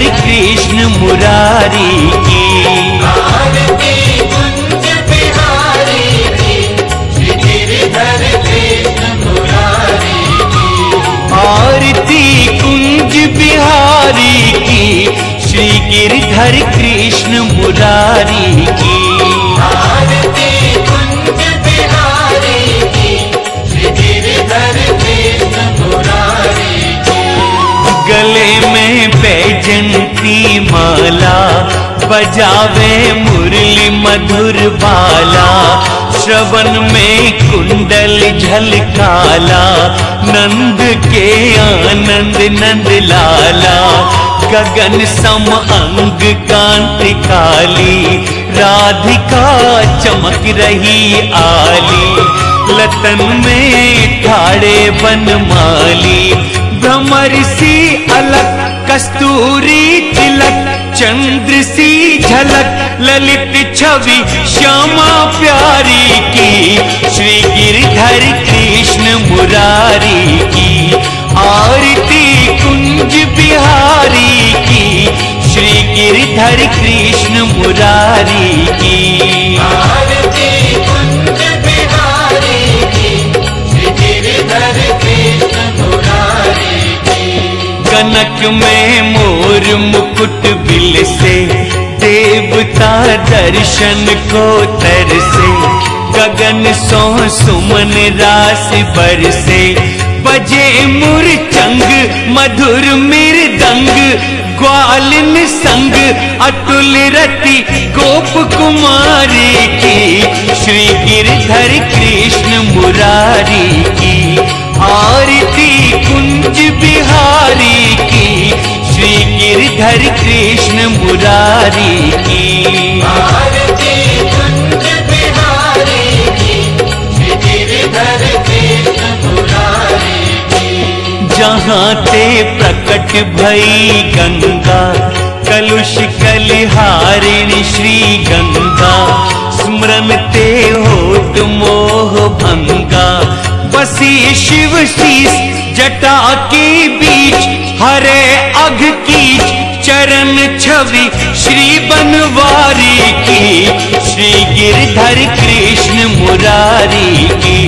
कृष्ण मुरारी आरती कुंज बिहारी की। श्री गिरधर कृष्ण मुरारी की। आरती कुंज बिहारी की। श्री गिरधर कृष्ण मुरारी की। बजावे मुरली मधुर बाला, श्रवण में कुंडल झलकाला, नंद के आनंद नंद लाला, गगन सम अंग कांति काली, राधिका चमक रही आली, लतन में ठाड़े बनमाली भ्रमर सी अलग कस्तूरी तिलक चंद्र सी झलक, ललित छवि श्यामा प्यारी की, श्री गिरधर कृष्ण मुरारी की, आरती कुंज बिहारी की, श्री गिरधर कृष्ण मुरारी की। कनक में मोर मुकुट बिल से देवता दर्शन को तरसे, गगन सो सुमन रास बरसे। बजे मुरचंग, मधुर मृदंग, ग्वालिन संग, अतुल रति गोप कुमारी की गिरधर कृष्ण मुरारी की। जहाँ ते प्रकट भई गंगा, कलुष कलिहारिणी श्री गंगा। स्मरण ते होत मोह भंगा। बसी शिव शीस जटा के बीच, हरे अघ कीच। चरण छवि श्री बनवारी की श्री गिरधर कृष्ण मुरारी की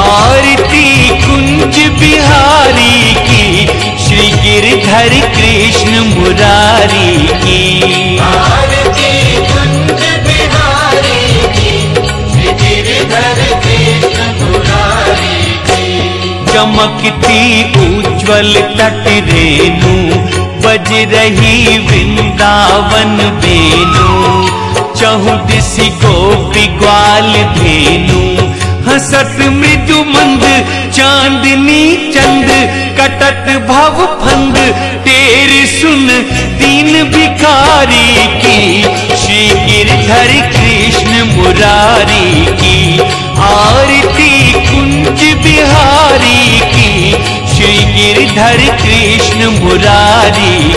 आरती कुंज बिहारी की श्री गिरधर कृष्ण मुरारी की। आरती कुंज बिहारी की श्री गिरधर कृष्ण मुरारी की। चमकती उज्जवल तट रेणु बज रही वृंदावन बेनु चहुदिसी गोपी ग्वाल धेनु हसत मृदु मंद, चांदनी चंद, कटत भव फंद। तेर सुन, दीन भिखारी की। श्री गिरधर कृष्ण मुरारी की। आरती कुंज बिहारी की। श्री गिरधर कृष्ण मुरारी की